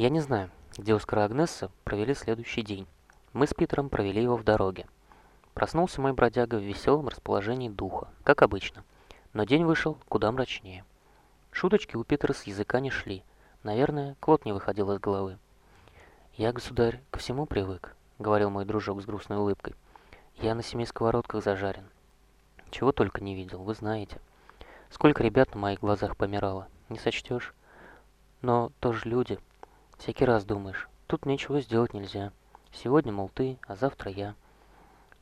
Я не знаю, где Оскар и провели следующий день. Мы с Питером провели его в дороге. Проснулся мой бродяга в веселом расположении духа, как обычно, но день вышел куда мрачнее. Шуточки у Питера с языка не шли. Наверное, Клод не выходил из головы. «Я, государь, ко всему привык», — говорил мой дружок с грустной улыбкой. «Я на семи сковородках зажарен. Чего только не видел, вы знаете. Сколько ребят на моих глазах помирало, не сочтешь. Но тоже люди. Всякий раз думаешь, тут ничего сделать нельзя». Сегодня, мол, ты, а завтра я.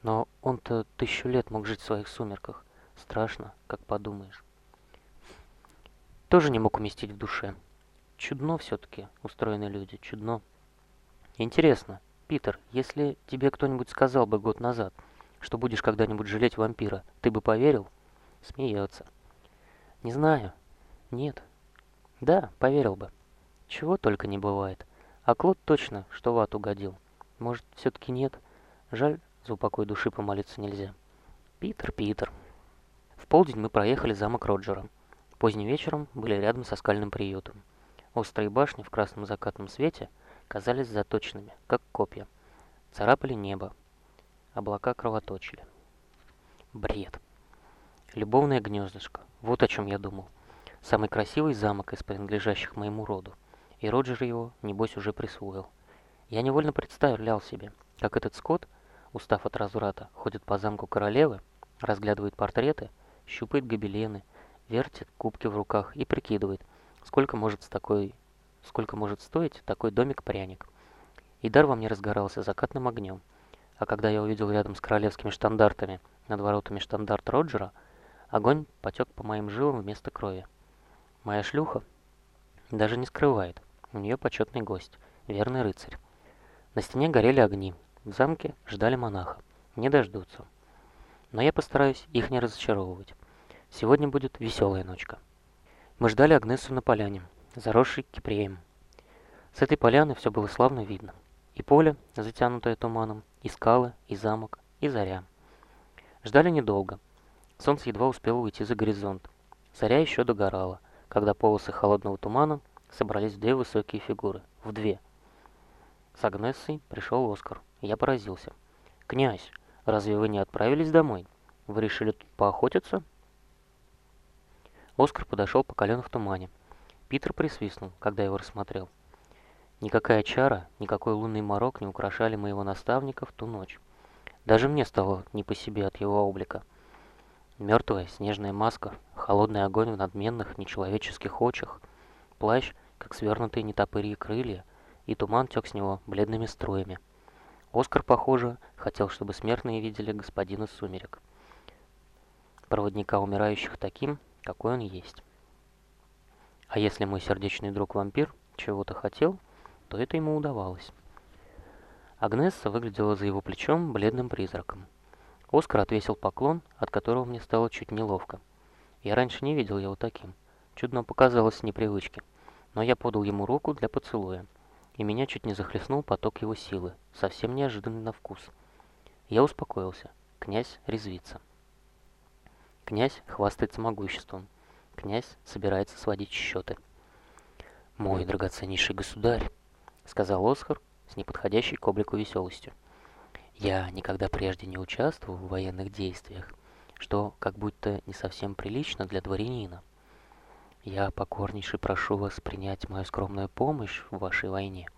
Но он-то тысячу лет мог жить в своих сумерках. Страшно, как подумаешь. Тоже не мог уместить в душе. Чудно все-таки устроены люди, чудно. Интересно, Питер, если тебе кто-нибудь сказал бы год назад, что будешь когда-нибудь жалеть вампира, ты бы поверил? Смеется. Не знаю. Нет. Да, поверил бы. Чего только не бывает. А Клод точно, что в ад угодил. Может, все-таки нет? Жаль, за упокой души помолиться нельзя. Питер, Питер. В полдень мы проехали замок Роджера. Поздним вечером были рядом со скальным приютом. Острые башни в красном закатном свете казались заточенными, как копья. Царапали небо. Облака кровоточили. Бред. Любовное гнездышко. Вот о чем я думал. Самый красивый замок из принадлежащих моему роду. И Роджер его, небось, уже присвоил. Я невольно представлял себе, как этот скот, устав от разврата, ходит по замку королевы, разглядывает портреты, щупает гобелены, вертит кубки в руках и прикидывает, сколько может, с такой, сколько может стоить такой домик-пряник. И дар во мне разгорался закатным огнем. А когда я увидел рядом с королевскими штандартами над воротами штандарт Роджера, огонь потек по моим жилам вместо крови. Моя шлюха даже не скрывает, у нее почетный гость, верный рыцарь. На стене горели огни. В замке ждали монаха. Не дождутся. Но я постараюсь их не разочаровывать. Сегодня будет веселая ночка. Мы ждали Агнесу на поляне, заросшей кипреем. С этой поляны все было славно видно. И поле, затянутое туманом, и скалы, и замок, и заря. Ждали недолго. Солнце едва успело уйти за горизонт. Заря еще догорала, когда полосы холодного тумана собрались две высокие фигуры. В две – с Агнессой пришел Оскар. Я поразился. «Князь, разве вы не отправились домой? Вы решили тут поохотиться?» Оскар подошел по колено в тумане. Питер присвистнул, когда его рассмотрел. Никакая чара, никакой лунный морок не украшали моего наставника в ту ночь. Даже мне стало не по себе от его облика. Мертвая снежная маска, холодный огонь в надменных нечеловеческих очах, плащ, как свернутые нетопырьи крылья — и туман тек с него бледными струями. Оскар, похоже, хотел, чтобы смертные видели господина Сумерек. Проводника умирающих таким, какой он есть. А если мой сердечный друг-вампир чего-то хотел, то это ему удавалось. Агнесса выглядела за его плечом бледным призраком. Оскар отвесил поклон, от которого мне стало чуть неловко. Я раньше не видел его таким. Чудно показалось с непривычки. Но я подал ему руку для поцелуя и меня чуть не захлестнул поток его силы, совсем неожиданный на вкус. Я успокоился. Князь резвится. Князь хвастается могуществом. Князь собирается сводить счеты. «Мой драгоценнейший государь», — сказал Оскар с неподходящей к облику веселостью. «Я никогда прежде не участвовал в военных действиях, что как будто не совсем прилично для дворянина. Я покорнейше прошу вас принять мою скромную помощь в вашей войне,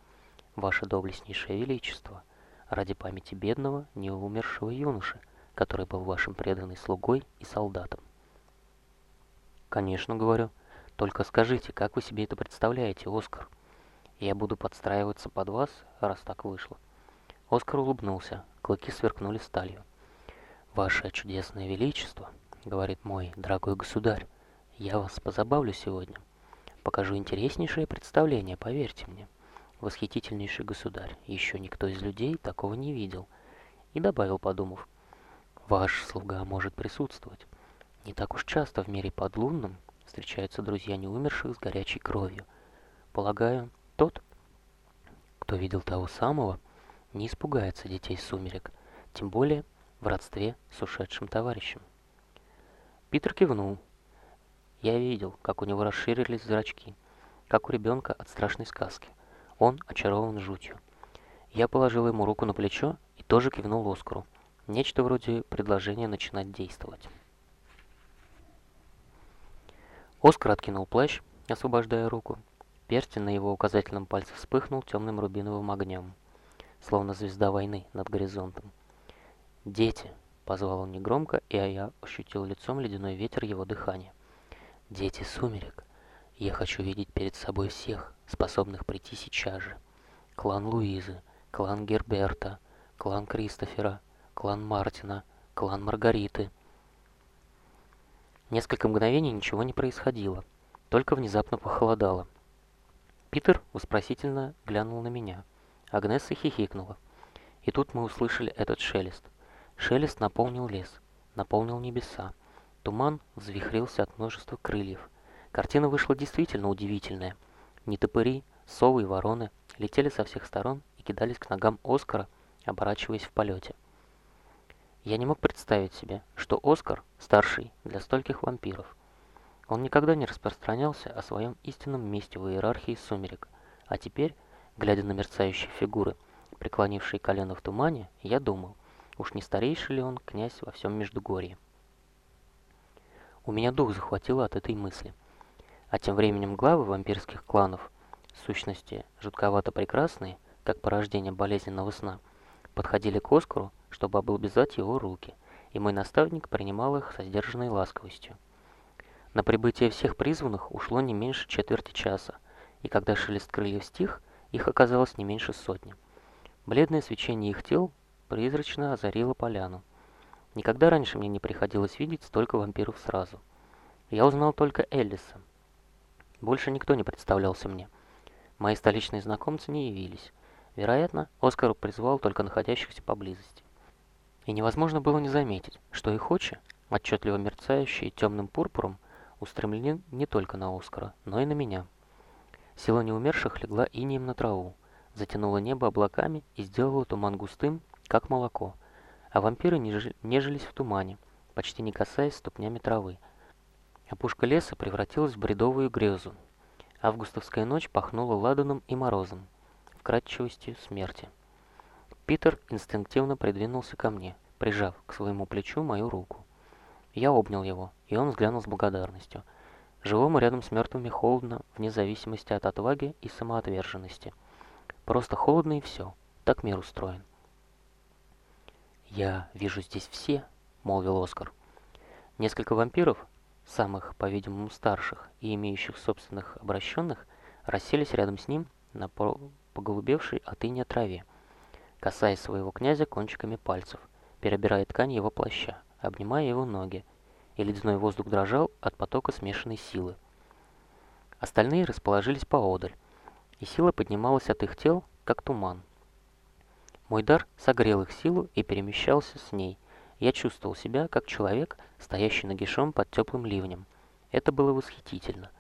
ваше доблестнейшее величество, ради памяти бедного, неумершего юноши, который был вашим преданным слугой и солдатом. Конечно, говорю. Только скажите, как вы себе это представляете, Оскар? Я буду подстраиваться под вас, раз так вышло. Оскар улыбнулся, клыки сверкнули сталью. «Ваше чудесное величество», — говорит мой дорогой государь, я вас позабавлю сегодня. Покажу интереснейшее представление, поверьте мне. Восхитительнейший государь, еще никто из людей такого не видел. И добавил, подумав, ваш слуга может присутствовать. Не так уж часто в мире подлунном встречаются друзья неумерших с горячей кровью. Полагаю, тот, кто видел того самого, не испугается детей сумерек, тем более в родстве с ушедшим товарищем. Питер кивнул, я видел, как у него расширились зрачки, как у ребенка от страшной сказки. Он очарован жутью. Я положил ему руку на плечо и тоже кивнул Оскару. Нечто вроде предложения начинать действовать. Оскар откинул плащ, освобождая руку. Перстень на его указательном пальце вспыхнул темным рубиновым огнем, словно звезда войны над горизонтом. «Дети!» — позвал он негромко, и я ощутил лицом ледяной ветер его дыхания. «Дети сумерек! Я хочу видеть перед собой всех, способных прийти сейчас же. Клан Луизы, клан Герберта, клан Кристофера, клан Мартина, клан Маргариты». Несколько мгновений ничего не происходило, только внезапно похолодало. Питер вопросительно глянул на меня. Агнесса хихикнула. И тут мы услышали этот шелест. Шелест наполнил лес, наполнил небеса. Туман взвихрился от множества крыльев. Картина вышла действительно удивительная. Нетопыри, совы и вороны летели со всех сторон и кидались к ногам Оскара, оборачиваясь в полете. Я не мог представить себе, что Оскар старший для стольких вампиров. Он никогда не распространялся о своем истинном месте в иерархии сумерек, а теперь, глядя на мерцающие фигуры, преклонившие колено в тумане, я думал, уж не старейший ли он князь во всем Междугорье. У меня дух захватило от этой мысли. А тем временем главы вампирских кланов, сущности жутковато прекрасные, как порождение болезненного сна, подходили к Оскару чтобы облобызать его руки, и мой наставник принимал их со сдержанной ласковостью. На прибытие всех призванных ушло не меньше четверти часа, и когда шелест крыльев стих, их оказалось не меньше сотни. Бледное свечение их тел призрачно озарило поляну. Никогда раньше мне не приходилось видеть столько вампиров сразу. Я узнал только Эллиса. Больше никто не представлялся мне. Мои столичные знакомцы не явились. Вероятно, Оскар призвал только находящихся поблизости и невозможно было не заметить, что их очи, отчетливо мерцающие темным пурпуром, устремлены не только на Оскара, но и на меня. Сила неумерших легла инием на траву, затянула небо облаками и сделала туман густым, как молоко, а вампиры нежились в тумане, почти не касаясь ступнями травы. Опушка леса превратилась в бредовую грезу. Августовская ночь пахнула ладаном и морозом, вкрадчивостью смерти. Питер инстинктивно придвинулся ко мне, прижав к своему плечу мою руку. Я обнял его, и он взглянул с благодарностью. Живому рядом с мертвыми холодно, вне зависимости от отваги и самоотверженности. Просто холодно и все. Так мир устроен. «Я вижу здесь все», — молвил Оскар. Несколько вампиров, самых, по-видимому, старших и имеющих собственных обращенных, расселись рядом с ним на поголубевшей от иния траве касаясь своего князя кончиками пальцев, перебирая ткань его плаща, обнимая его ноги, и ледяной воздух дрожал от потока смешанной силы. Остальные расположились поодаль, и сила поднималась от их тел, как туман. Мой дар согрел их силу и перемещался с ней. Я чувствовал себя, как человек, стоящий нагишом под теплым ливнем. Это было восхитительно.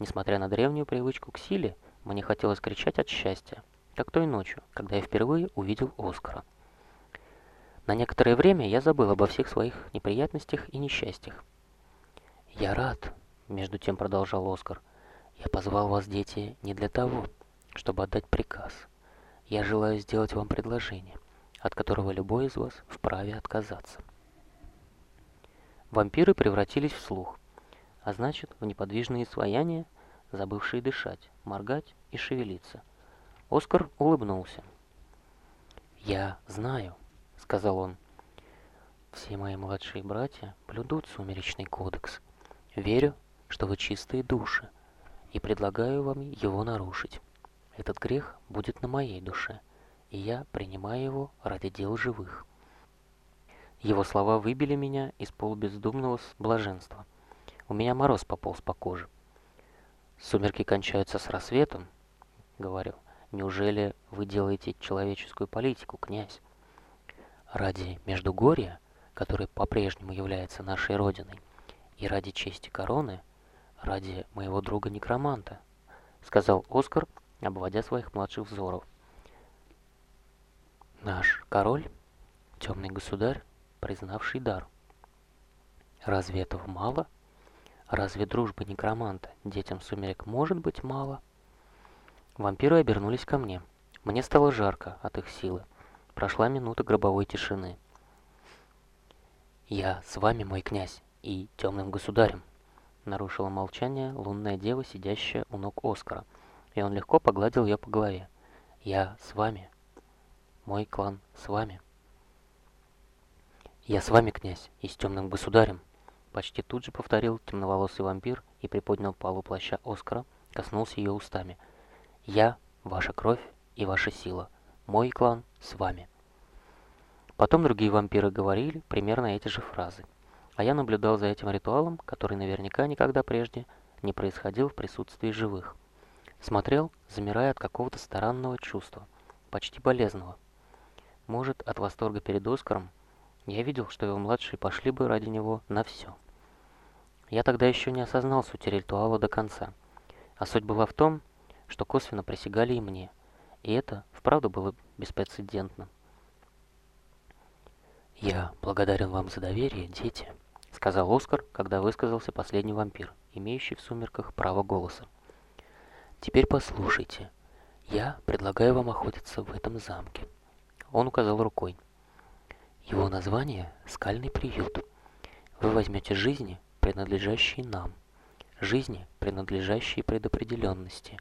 Несмотря на древнюю привычку к силе, мне хотелось кричать от счастья как той ночью, когда я впервые увидел Оскара. На некоторое время я забыл обо всех своих неприятностях и несчастьях. «Я рад», — между тем продолжал Оскар. «Я позвал вас, дети, не для того, чтобы отдать приказ. Я желаю сделать вам предложение, от которого любой из вас вправе отказаться». Вампиры превратились в слух, а значит, в неподвижные свояния, забывшие дышать, моргать и шевелиться — Оскар улыбнулся. «Я знаю», — сказал он. «Все мои младшие братья блюдут сумеречный кодекс. Верю, что вы чистые души, и предлагаю вам его нарушить. Этот грех будет на моей душе, и я принимаю его ради дел живых». Его слова выбили меня из полубездумного блаженства. У меня мороз пополз по коже. «Сумерки кончаются с рассветом», — говорил. Неужели вы делаете человеческую политику, князь? Ради Междугорья, который по-прежнему является нашей родиной, и ради чести короны, ради моего друга-некроманта, сказал Оскар, обводя своих младших взоров. Наш король, темный государь, признавший дар. Разве этого мало? Разве дружбы некроманта детям сумерек может быть мало? Вампиры обернулись ко мне. Мне стало жарко от их силы. Прошла минута гробовой тишины. «Я с вами, мой князь, и темным государем», — нарушила молчание лунная дева, сидящая у ног Оскара, и он легко погладил ее по голове. «Я с вами. Мой клан с вами». «Я с вами, князь, и с темным государем», — почти тут же повторил темноволосый вампир и приподнял полу плаща Оскара, коснулся ее устами. «Я — ваша кровь и ваша сила. Мой клан с вами». Потом другие вампиры говорили примерно эти же фразы. А я наблюдал за этим ритуалом, который наверняка никогда прежде не происходил в присутствии живых. Смотрел, замирая от какого-то странного чувства, почти болезненного. Может, от восторга перед Оскаром, я видел, что его младшие пошли бы ради него на все. Я тогда еще не осознал суть ритуала до конца. А суть была в том, что косвенно присягали и мне. И это, вправду, было беспрецедентно. «Я благодарен вам за доверие, дети», — сказал Оскар, когда высказался последний вампир, имеющий в сумерках право голоса. «Теперь послушайте. Я предлагаю вам охотиться в этом замке». Он указал рукой. Его название — «Скальный приют». Вы возьмете жизни, принадлежащие нам, жизни, принадлежащие предопределенности,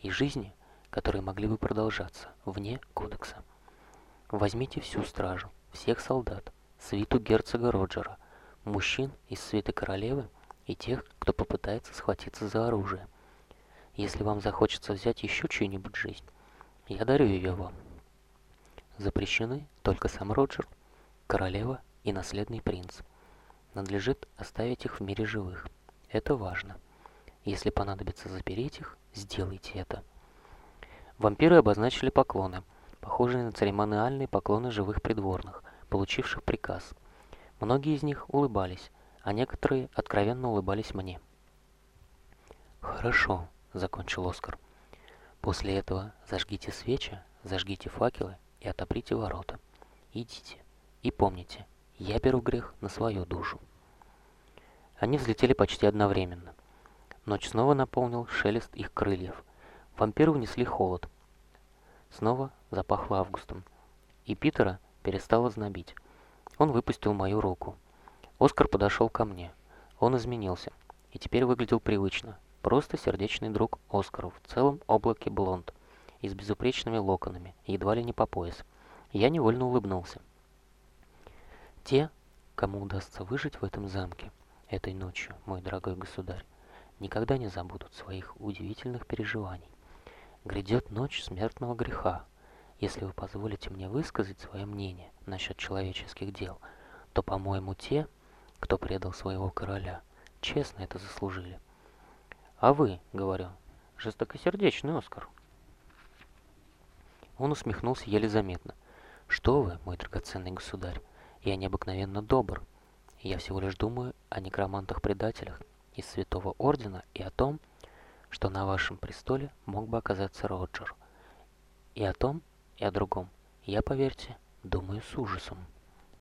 и жизни, которые могли бы продолжаться вне кодекса. Возьмите всю стражу, всех солдат, свиту герцога Роджера, мужчин из свиты королевы и тех, кто попытается схватиться за оружие. Если вам захочется взять еще чью-нибудь жизнь, я дарю ее вам. Запрещены только сам Роджер, королева и наследный принц. Надлежит оставить их в мире живых. Это важно. Если понадобится запереть их, сделайте это. Вампиры обозначили поклоны, похожие на церемониальные поклоны живых придворных – получивших приказ. Многие из них улыбались, а некоторые откровенно улыбались мне. «Хорошо», — закончил Оскар. «После этого зажгите свечи, зажгите факелы и отоприте ворота. Идите. И помните, я беру грех на свою душу». Они взлетели почти одновременно. Ночь снова наполнил шелест их крыльев. Вампиры внесли холод. Снова запахло августом. И Питера перестало знобить. Он выпустил мою руку. Оскар подошел ко мне. Он изменился. И теперь выглядел привычно. Просто сердечный друг Оскару в целом облаке блонд. И с безупречными локонами, едва ли не по пояс. Я невольно улыбнулся. Те, кому удастся выжить в этом замке этой ночью, мой дорогой государь, никогда не забудут своих удивительных переживаний. Грядет ночь смертного греха, если вы позволите мне высказать свое мнение насчет человеческих дел, то, по-моему, те, кто предал своего короля, честно это заслужили. А вы, говорю, жестокосердечный Оскар. Он усмехнулся еле заметно. Что вы, мой драгоценный государь, я необыкновенно добр. Я всего лишь думаю о некромантах-предателях из Святого Ордена и о том, что на вашем престоле мог бы оказаться Роджер. И о том, и о другом. Я, поверьте, думаю с ужасом.